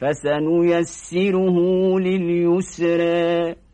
فسنيسره لليسرى.